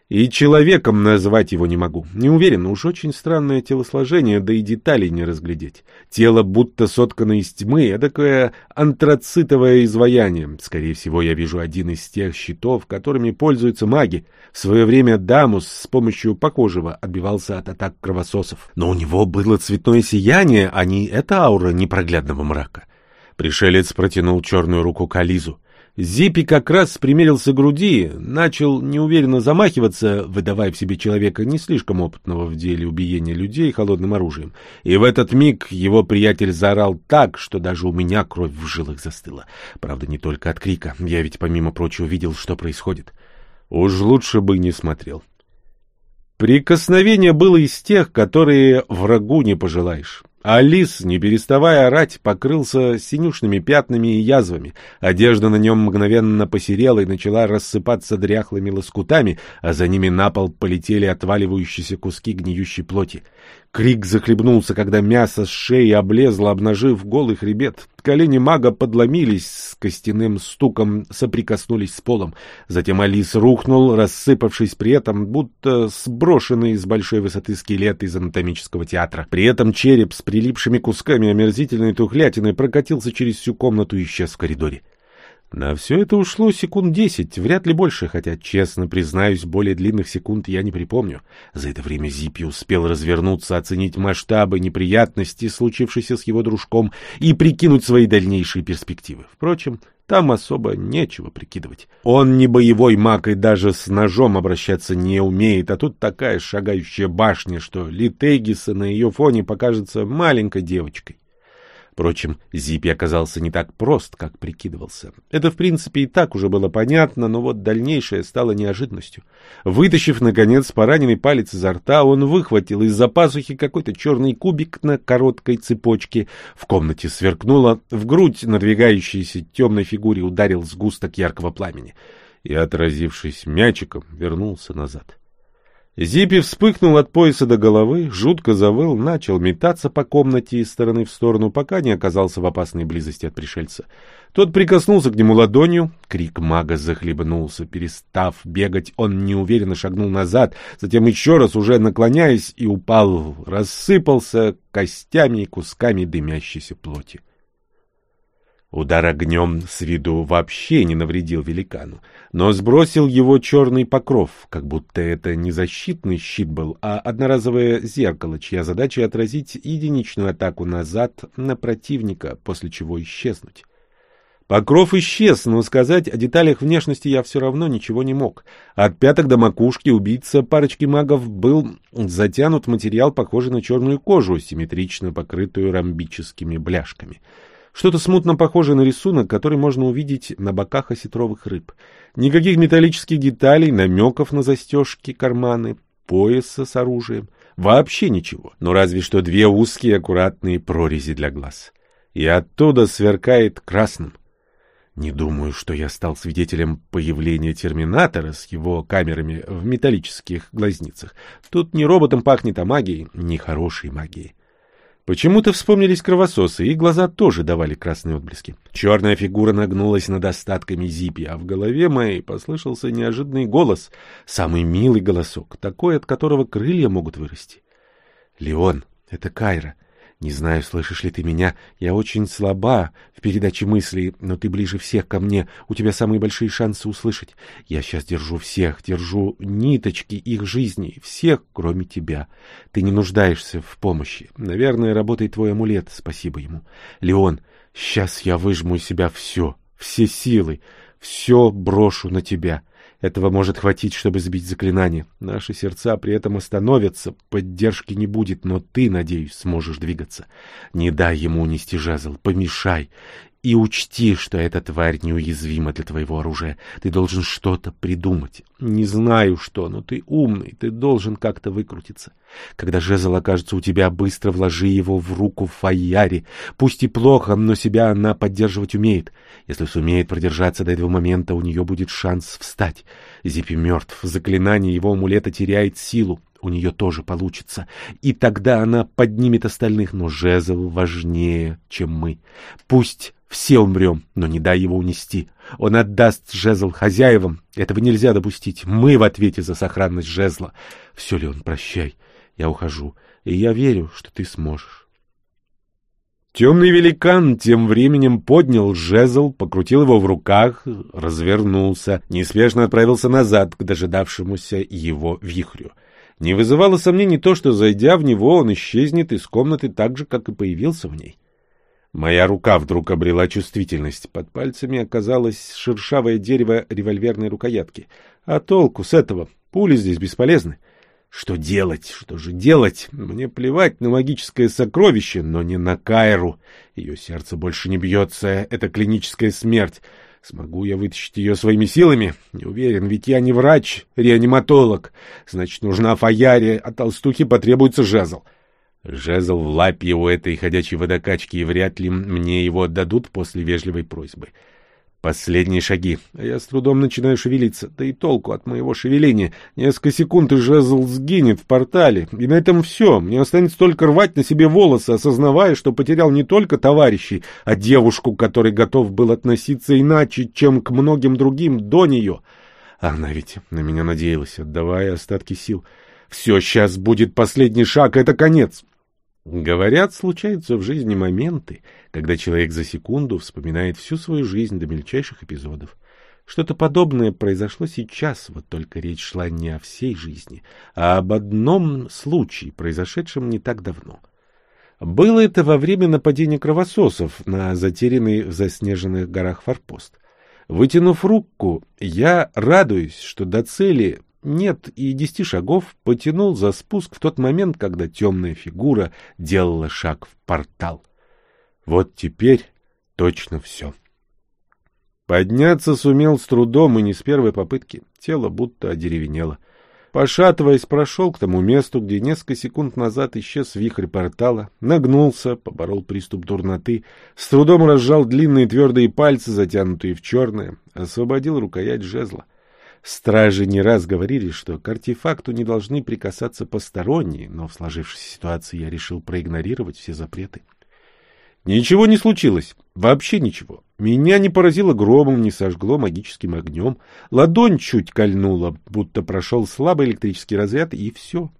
И человеком назвать его не могу. Не уверен, уж очень странное телосложение, да и деталей не разглядеть. Тело будто соткано из тьмы, эдакое антрацитовое изваяние. Скорее всего, я вижу один из тех щитов, которыми пользуются маги. В свое время Дамус с помощью похожего отбивался от атак кровососов. Но у него было цветное сияние, а не эта аура непроглядного мрака. Пришелец протянул черную руку к Ализу. Зипи как раз примерился груди, начал неуверенно замахиваться, выдавая в себе человека не слишком опытного в деле убиения людей холодным оружием. И в этот миг его приятель заорал так, что даже у меня кровь в жилах застыла. Правда, не только от крика. Я ведь, помимо прочего, видел, что происходит. Уж лучше бы не смотрел. Прикосновение было из тех, которые врагу не пожелаешь. А лис, не переставая орать, покрылся синюшными пятнами и язвами. Одежда на нем мгновенно посерела и начала рассыпаться дряхлыми лоскутами, а за ними на пол полетели отваливающиеся куски гниющей плоти. Крик захлебнулся, когда мясо с шеи облезло, обнажив голый хребет. Колени мага подломились, с костяным стуком соприкоснулись с полом. Затем Алис рухнул, рассыпавшись при этом, будто сброшенный с большой высоты скелет из анатомического театра. При этом череп с прилипшими кусками омерзительной тухлятины прокатился через всю комнату и исчез в коридоре. На все это ушло секунд десять, вряд ли больше, хотя, честно признаюсь, более длинных секунд я не припомню. За это время Зипи успел развернуться, оценить масштабы неприятностей, случившейся с его дружком, и прикинуть свои дальнейшие перспективы. Впрочем, там особо нечего прикидывать. Он не боевой маг и даже с ножом обращаться не умеет, а тут такая шагающая башня, что Литегиса на ее фоне покажется маленькой девочкой. Впрочем, Зипи оказался не так прост, как прикидывался. Это, в принципе, и так уже было понятно, но вот дальнейшее стало неожиданностью. Вытащив, наконец, пораненный палец изо рта, он выхватил из-за пазухи какой-то черный кубик на короткой цепочке. В комнате сверкнуло, в грудь надвигающейся темной фигуре ударил сгусток яркого пламени. И, отразившись мячиком, вернулся назад. — Зипи вспыхнул от пояса до головы, жутко завыл, начал метаться по комнате из стороны в сторону, пока не оказался в опасной близости от пришельца. Тот прикоснулся к нему ладонью, крик мага захлебнулся. Перестав бегать, он неуверенно шагнул назад, затем еще раз, уже наклоняясь, и упал, рассыпался костями и кусками дымящейся плоти. Удар огнем с виду вообще не навредил великану, но сбросил его черный покров, как будто это не защитный щит был, а одноразовое зеркало, чья задача отразить единичную атаку назад на противника, после чего исчезнуть. Покров исчез, но сказать о деталях внешности я все равно ничего не мог. От пяток до макушки убийца парочки магов был затянут материал, похожий на черную кожу, симметрично покрытую ромбическими бляшками — что-то смутно похожее на рисунок, который можно увидеть на боках осетровых рыб. Никаких металлических деталей, намеков на застежки, карманы, пояса с оружием. Вообще ничего. Ну разве что две узкие аккуратные прорези для глаз. И оттуда сверкает красным. Не думаю, что я стал свидетелем появления Терминатора с его камерами в металлических глазницах. Тут не роботом пахнет, а магией, не хорошей магией. Почему-то вспомнились кровососы, и глаза тоже давали красные отблески. Черная фигура нагнулась над остатками зипи, а в голове моей послышался неожиданный голос, самый милый голосок, такой, от которого крылья могут вырасти. «Леон, это Кайра. Не знаю, слышишь ли ты меня. Я очень слаба в передаче мыслей, но ты ближе всех ко мне. У тебя самые большие шансы услышать. Я сейчас держу всех, держу ниточки их жизни, всех, кроме тебя. Ты не нуждаешься в помощи. Наверное, работает твой амулет, спасибо ему. Леон, сейчас я выжму из себя все, все силы, все брошу на тебя. Этого может хватить, чтобы сбить заклинание. Наши сердца при этом остановятся, поддержки не будет, но ты, надеюсь, сможешь двигаться. Не дай ему унести жезл, помешай. И учти, что эта тварь неуязвима для твоего оружия. Ты должен что-то придумать. Не знаю что, но ты умный, ты должен как-то выкрутиться. Когда жезл окажется у тебя, быстро вложи его в руку Фаяри. Пусть и плохо, но себя она поддерживать умеет. Если сумеет продержаться до этого момента, у нее будет шанс встать. Зипи мертв, заклинание его амулета теряет силу у нее тоже получится. И тогда она поднимет остальных, но жезл важнее, чем мы. Пусть все умрем, но не дай его унести. Он отдаст жезл хозяевам. Этого нельзя допустить. Мы в ответе за сохранность жезла. Все, ли он прощай. Я ухожу. И я верю, что ты сможешь. Темный великан тем временем поднял жезл, покрутил его в руках, развернулся, неспешно отправился назад к дожидавшемуся его вихрю. Не вызывало сомнений то, что, зайдя в него, он исчезнет из комнаты так же, как и появился в ней. Моя рука вдруг обрела чувствительность. Под пальцами оказалось шершавое дерево револьверной рукоятки. А толку с этого? Пули здесь бесполезны. Что делать? Что же делать? Мне плевать на магическое сокровище, но не на Кайру. Ее сердце больше не бьется. Это клиническая смерть. Смогу я вытащить ее своими силами? Не уверен, ведь я не врач, реаниматолог. Значит, нужна фаяре, а толстухе потребуется жезл. Жезл в лапе у этой ходячей водокачки, и вряд ли мне его отдадут после вежливой просьбы. Последние шаги. Я с трудом начинаю шевелиться. Да и толку от моего шевеления. Несколько секунд, и жезл сгинет в портале. И на этом все. Мне останется только рвать на себе волосы, осознавая, что потерял не только товарищей, а девушку, который готов был относиться иначе, чем к многим другим до нее. Она ведь на меня надеялась, отдавая остатки сил. Все, сейчас будет последний шаг, это конец. Говорят, случаются в жизни моменты, когда человек за секунду вспоминает всю свою жизнь до мельчайших эпизодов. Что-то подобное произошло сейчас, вот только речь шла не о всей жизни, а об одном случае, произошедшем не так давно. Было это во время нападения кровососов на затерянный в заснеженных горах форпост. Вытянув руку, я радуюсь, что до цели нет и десяти шагов, потянул за спуск в тот момент, когда темная фигура делала шаг в портал. Вот теперь точно все. Подняться сумел с трудом и не с первой попытки. Тело будто одеревенело. Пошатываясь, прошел к тому месту, где несколько секунд назад исчез вихрь портала, нагнулся, поборол приступ дурноты, с трудом разжал длинные твердые пальцы, затянутые в черное, освободил рукоять жезла. Стражи не раз говорили, что к артефакту не должны прикасаться посторонние, но в сложившейся ситуации я решил проигнорировать все запреты. Ничего не случилось. Вообще ничего. Меня не поразило громом, не сожгло магическим огнем. Ладонь чуть кольнула, будто прошел слабый электрический разряд, и все.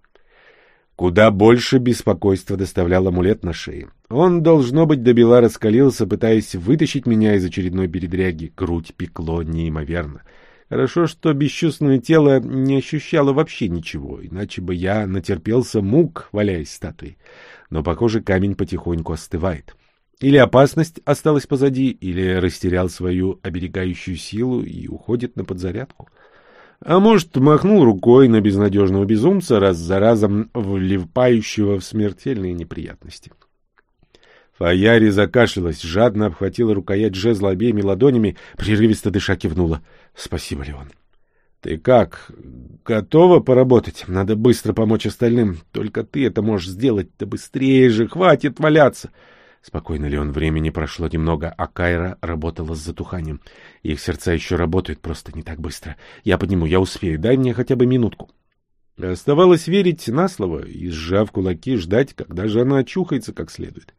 Куда больше беспокойства доставлял амулет на шее. Он, должно быть, до бела раскалился, пытаясь вытащить меня из очередной передряги. Грудь пекло неимоверно. — Хорошо, что бесчувственное тело не ощущало вообще ничего, иначе бы я натерпелся мук, валяясь статуей. Но, похоже, камень потихоньку остывает. Или опасность осталась позади, или растерял свою оберегающую силу и уходит на подзарядку. А может, махнул рукой на безнадежного безумца, раз за разом вливающего в смертельные неприятности. Фаяри закашлялась, жадно обхватила рукоять жезла обеими ладонями, прерывисто дыша кивнула. — Спасибо, Леон. — Ты как? Готова поработать? Надо быстро помочь остальным. Только ты это можешь сделать. Да быстрее же, хватит валяться. Спокойно, Леон, времени прошло немного, а Кайра работала с затуханием. Их сердца еще работают, просто не так быстро. Я подниму, я успею. Дай мне хотя бы минутку. Оставалось верить на слово и, сжав кулаки, ждать, когда же она очухается как следует.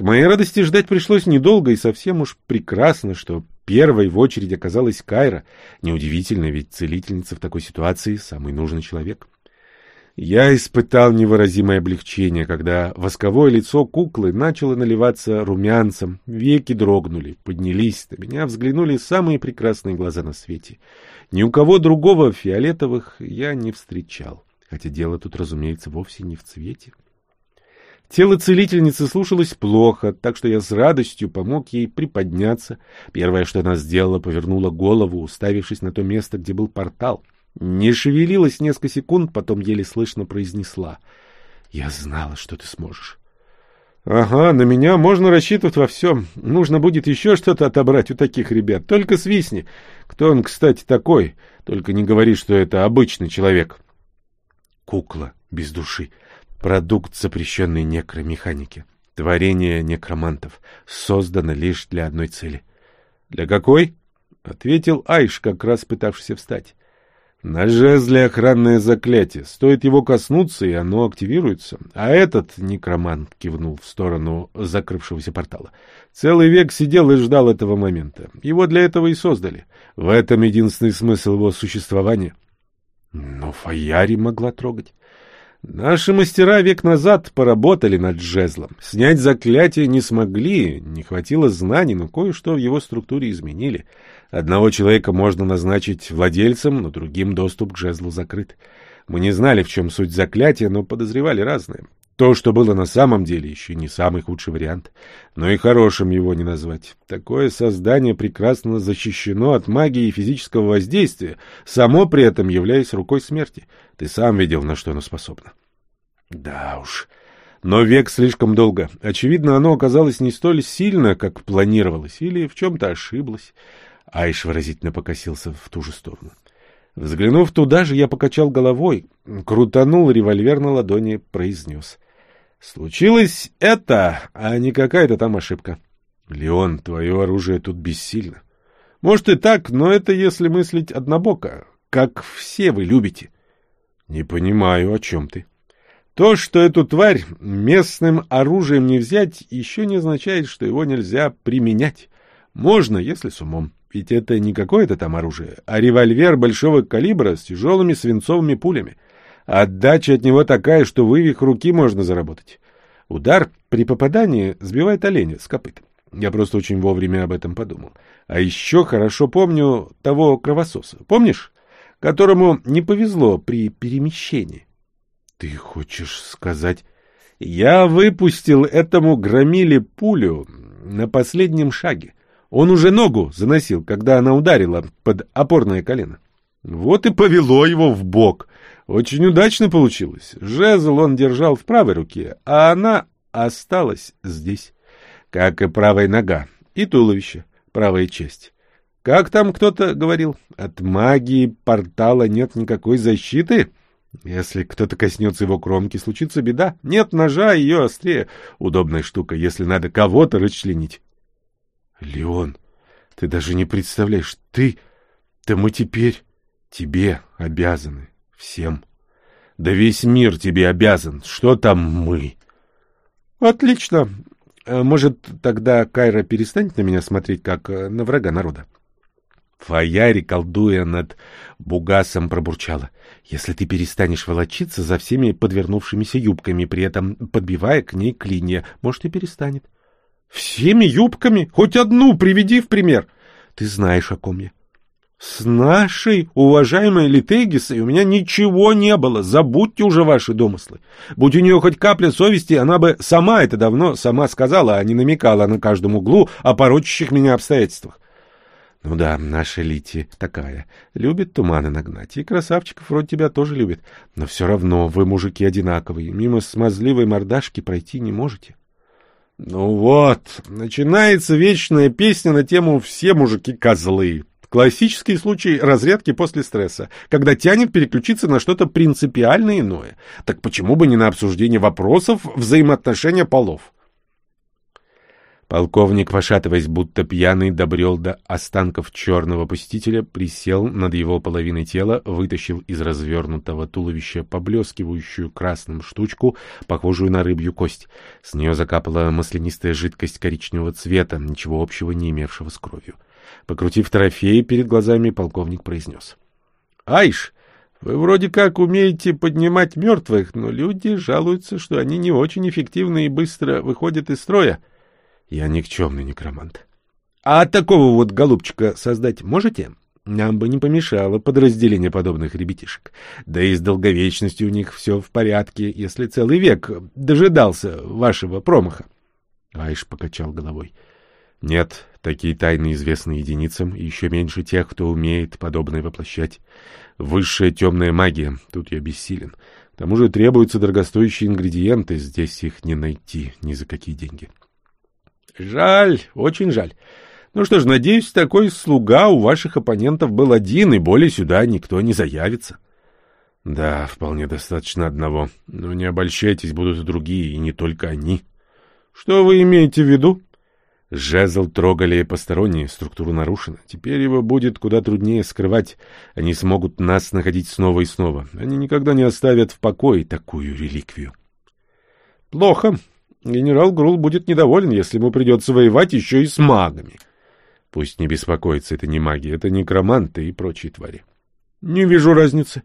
К моей радости ждать пришлось недолго и совсем уж прекрасно, что первой в очередь оказалась Кайра. Неудивительно, ведь целительница в такой ситуации — самый нужный человек. Я испытал невыразимое облегчение, когда восковое лицо куклы начало наливаться румянцем, веки дрогнули, поднялись, на меня взглянули самые прекрасные глаза на свете. Ни у кого другого фиолетовых я не встречал, хотя дело тут, разумеется, вовсе не в цвете. Тело целительницы слушалось плохо, так что я с радостью помог ей приподняться. Первое, что она сделала, повернула голову, уставившись на то место, где был портал — не шевелилась несколько секунд, потом еле слышно произнесла. «Я знала, что ты сможешь». «Ага, на меня можно рассчитывать во всем. Нужно будет еще что-то отобрать у таких ребят. Только свистни. Кто он, кстати, такой? Только не говори, что это обычный человек». «Кукла без души. Продукт запрещенной некромеханики. Творение некромантов. Создано лишь для одной цели». «Для какой?» — ответил Айш, как раз пытавшийся встать. На жезле охранное заклятие. Стоит его коснуться, и оно активируется. А этот, некромант кивнул в сторону закрывшегося портала, целый век сидел и ждал этого момента. Его для этого и создали. В этом единственный смысл его существования. Но Фаяри могла трогать. Наши мастера век назад поработали над жезлом. Снять заклятие не смогли, не хватило знаний, но кое-что в его структуре изменили. Одного человека можно назначить владельцем, но другим доступ к жезлу закрыт. Мы не знали, в чем суть заклятия, но подозревали разное. То, что было на самом деле, еще не самый худший вариант. Но и хорошим его не назвать. Такое создание прекрасно защищено от магии и физического воздействия, само при этом являясь рукой смерти. Ты сам видел, на что оно способно. Да уж. Но век слишком долго. Очевидно, оно оказалось не столь сильно, как планировалось, или в чем-то ошиблось. Айш выразительно покосился в ту же сторону. Взглянув туда же, я покачал головой, крутанул револьвер на ладони, произнес. «Случилось это, а не какая-то там ошибка. Леон, твое оружие тут бессильно. Может и так, но это если мыслить однобоко, как все вы любите». «Не понимаю, о чем ты». То, что эту тварь местным оружием не взять, еще не означает, что его нельзя применять. Можно, если с умом. Ведь это не какое-то там оружие, а револьвер большого калибра с тяжелыми свинцовыми пулями. Отдача от него такая, что вывих руки можно заработать. Удар при попадании сбивает оленя с копыт. Я просто очень вовремя об этом подумал. А еще хорошо помню того кровососа. Помнишь? Которому не повезло при перемещении. Ты хочешь сказать... Я выпустил этому громиле пулю на последнем шаге. Он уже ногу заносил, когда она ударила под опорное колено. Вот и повело его в бок. Очень удачно получилось. Жезл он держал в правой руке, а она осталась здесь. Как и правая нога, и туловище, правая часть. Как там кто-то говорил, от магии портала нет никакой защиты? Если кто-то коснется его кромки, случится беда. Нет ножа, ее острее. Удобная штука, если надо кого-то расчленить. Леон, ты даже не представляешь, ты... Да мы теперь тебе обязаны. Всем. Да весь мир тебе обязан. Что там мы? Отлично. А может, тогда Кайра перестанет на меня смотреть, как э, на врага народа? Фаяри, колдуя над Бугасом, пробурчала. «Если ты перестанешь волочиться за всеми подвернувшимися юбками, при этом подбивая к ней клинья, может, и перестанет». Всеми юбками? Хоть одну приведи в пример. Ты знаешь, о ком я. С нашей уважаемой Литегисой у меня ничего не было. Забудьте уже ваши домыслы. Будь у нее хоть капля совести, она бы сама это давно сама сказала, а не намекала на каждом углу о порочащих меня обстоятельствах. Ну да, наша Лити такая. Любит туманы нагнать. И красавчиков вроде тебя тоже любит. Но все равно вы, мужики, одинаковые. Мимо смазливой мордашки пройти не можете. Ну вот, начинается вечная песня на тему «Все мужики козлы». Классический случай разрядки после стресса, когда тянет переключиться на что-то принципиально иное. Так почему бы не на обсуждение вопросов взаимоотношения полов? Полковник, пошатываясь, будто пьяный, добрел до останков черного посетителя, присел над его половиной тела, вытащил из развернутого туловища поблескивающую красным штучку, похожую на рыбью кость. С нее закапала маслянистая жидкость коричневого цвета, ничего общего не имевшего с кровью. Покрутив трофей перед глазами, полковник произнес. — Айш, вы вроде как умеете поднимать мертвых, но люди жалуются, что они не очень эффективны и быстро выходят из строя. — я никчемный некромант. А такого вот голубчика создать можете? Нам бы не помешало подразделение подобных ребятишек. Да и с долговечностью у них все в порядке, если целый век дожидался вашего промаха. Айш покачал головой. Нет, такие тайны известны единицам, и еще меньше тех, кто умеет подобное воплощать. Высшая темная магия, тут я бессилен. К тому же требуются дорогостоящие ингредиенты, здесь их не найти ни за какие деньги. — Жаль, очень жаль. Ну что ж, надеюсь, такой слуга у ваших оппонентов был один, и более сюда никто не заявится. Да, вполне достаточно одного. Но не обольщайтесь, будут и другие, и не только они. Что вы имеете в виду? Жезл трогали посторонние, структура нарушена. Теперь его будет куда труднее скрывать. Они смогут нас находить снова и снова. Они никогда не оставят в покое такую реликвию. Плохо. Генерал Грул будет недоволен, если ему придется воевать еще и с магами. Пусть не беспокоится, это не маги, это некроманты и прочие твари. Не вижу разницы.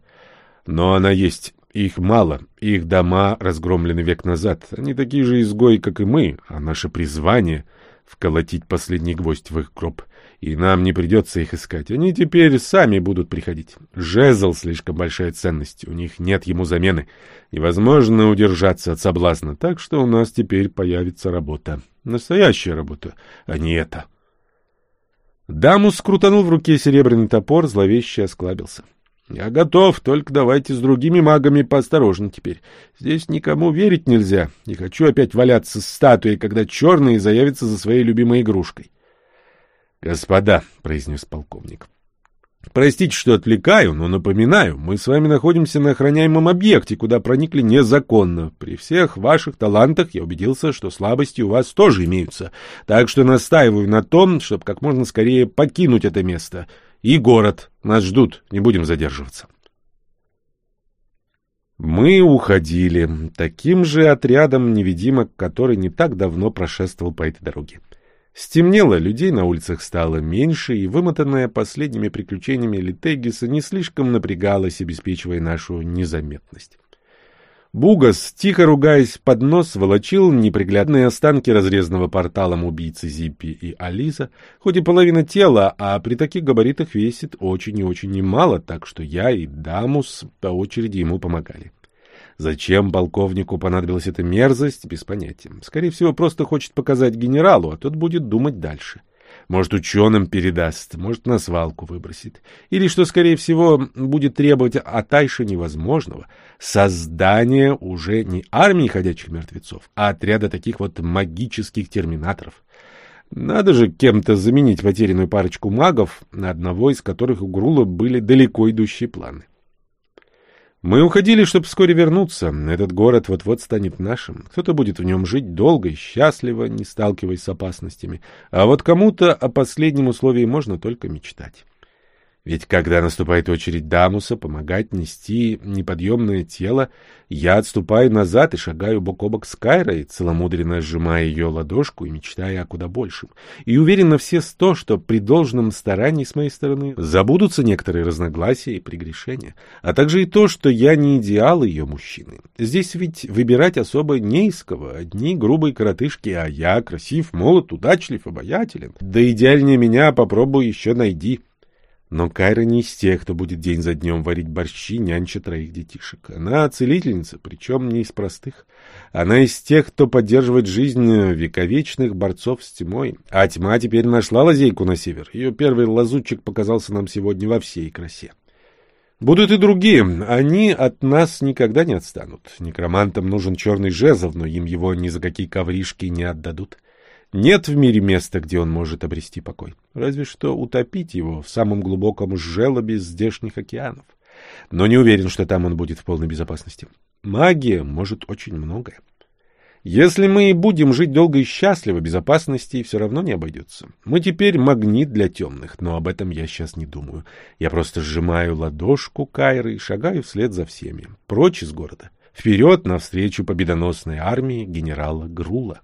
Но она есть. Их мало. Их дома разгромлены век назад. Они такие же изгои, как и мы, а наше призвание — вколотить последний гвоздь в их гроб — и нам не придется их искать. Они теперь сами будут приходить. Жезл — слишком большая ценность, у них нет ему замены. Невозможно удержаться от соблазна, так что у нас теперь появится работа. Настоящая работа, а не это. Дамус крутанул в руке серебряный топор, зловеще осклабился. — Я готов, только давайте с другими магами поосторожнее теперь. Здесь никому верить нельзя. Не хочу опять валяться с статуей, когда черные заявятся за своей любимой игрушкой. «Господа», — произнес полковник, — «простите, что отвлекаю, но напоминаю, мы с вами находимся на охраняемом объекте, куда проникли незаконно. При всех ваших талантах я убедился, что слабости у вас тоже имеются, так что настаиваю на том, чтобы как можно скорее покинуть это место. И город. Нас ждут, не будем задерживаться». Мы уходили таким же отрядом невидимок, который не так давно прошествовал по этой дороге. Стемнело, людей на улицах стало меньше, и вымотанная последними приключениями Литегиса не слишком напрягалась, обеспечивая нашу незаметность. Бугас, тихо ругаясь под нос, волочил неприглядные останки разрезанного порталом убийцы Зиппи и Алиса, хоть и половина тела, а при таких габаритах весит очень и очень немало, так что я и Дамус по очереди ему помогали. Зачем полковнику понадобилась эта мерзость, без понятия. Скорее всего, просто хочет показать генералу, а тот будет думать дальше. Может, ученым передаст, может, на свалку выбросит. Или, что, скорее всего, будет требовать от Айши невозможного. Создание уже не армии ходячих мертвецов, а отряда таких вот магических терминаторов. Надо же кем-то заменить потерянную парочку магов, на одного из которых у Грула были далеко идущие планы. Мы уходили, чтобы вскоре вернуться. Этот город вот-вот станет нашим. Кто-то будет в нем жить долго и счастливо, не сталкиваясь с опасностями. А вот кому-то о последнем условии можно только мечтать. Ведь когда наступает очередь Дамуса помогать нести неподъемное тело, я отступаю назад и шагаю бок о бок с Кайрой, целомудренно сжимая ее ладошку и мечтая о куда большем. И уверен на все сто, что при должном старании с моей стороны забудутся некоторые разногласия и прегрешения, а также и то, что я не идеал ее мужчины. Здесь ведь выбирать особо не из кого, одни грубые коротышки, а я красив, молод, удачлив, обаятелен. Да идеальнее меня попробуй еще найди. Но Кайра не из тех, кто будет день за днем варить борщи, нянча троих детишек. Она целительница, причем не из простых. Она из тех, кто поддерживает жизнь вековечных борцов с тьмой. А тьма теперь нашла лазейку на север. Ее первый лазутчик показался нам сегодня во всей красе. Будут и другие. Они от нас никогда не отстанут. Некромантам нужен черный жезл, но им его ни за какие ковришки не отдадут. Нет в мире места, где он может обрести покой. Разве что утопить его в самом глубоком желобе здешних океанов. Но не уверен, что там он будет в полной безопасности. Магия может очень многое. Если мы и будем жить долго и счастливо, безопасности все равно не обойдется. Мы теперь магнит для темных, но об этом я сейчас не думаю. Я просто сжимаю ладошку Кайры и шагаю вслед за всеми, прочь из города, вперед навстречу победоносной армии генерала Грула.